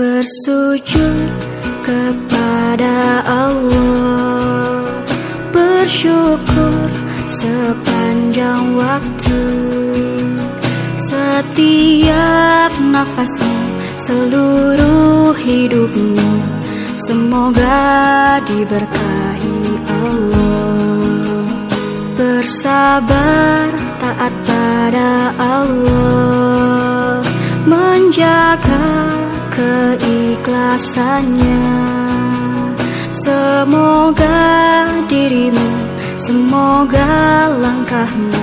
Bersujud kepada Allah. Bersyukur sepanjang waktu. Setiap nafasmu, seluruh hidupmu. Semoga diberkahi Allah. Bersabar taat pada Allah. Menjaga keikhlasannya. Semoga dirimu, semoga langkahmu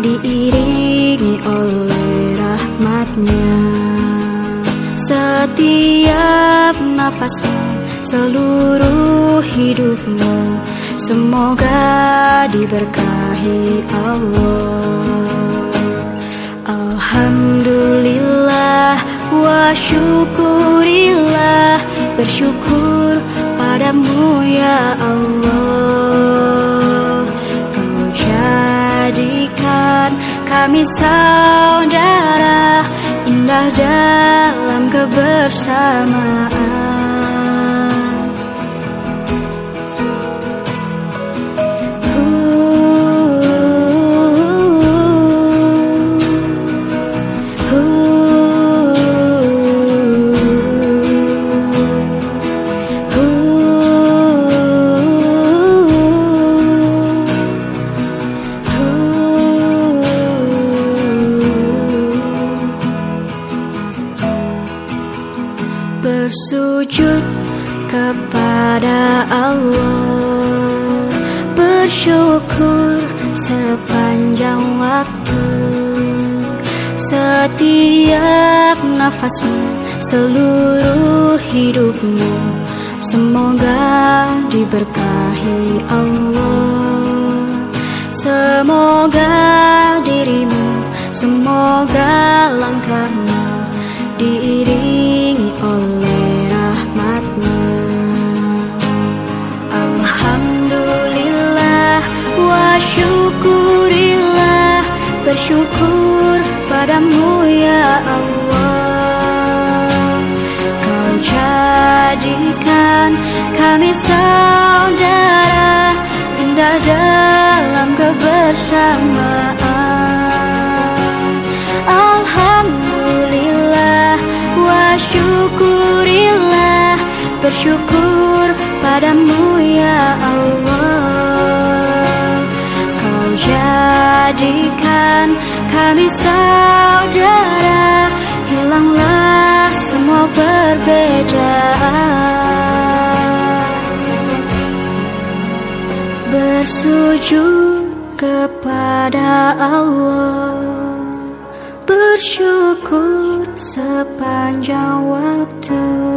Diiringi oleh rahmatnya. Setiap nafasmu, seluruh hidupmu Semoga diberkahi Allah. Alhamdulillah wa syukurillah Bersyukur padamu ya Allah. Kau jadikan kami saudara Indah dalam kebersamaan kepada Allah. Bersyukur sepanjang waktu. Setiap nafasmu, seluruh hidupmu. Semoga diberkahi Allah. Semoga dirimu, semoga langkahmu Bersyukur padamu ya Allah. Kau jadikan kami saudara Indah dalam kebersamaan. Alhamdulillah wa syukurillah Bersyukur padamu ya Allah. Kau jadikan saudara Hilanglah semua perbedaan. Bersujud kepada Allah Bersyukur sepanjang waktu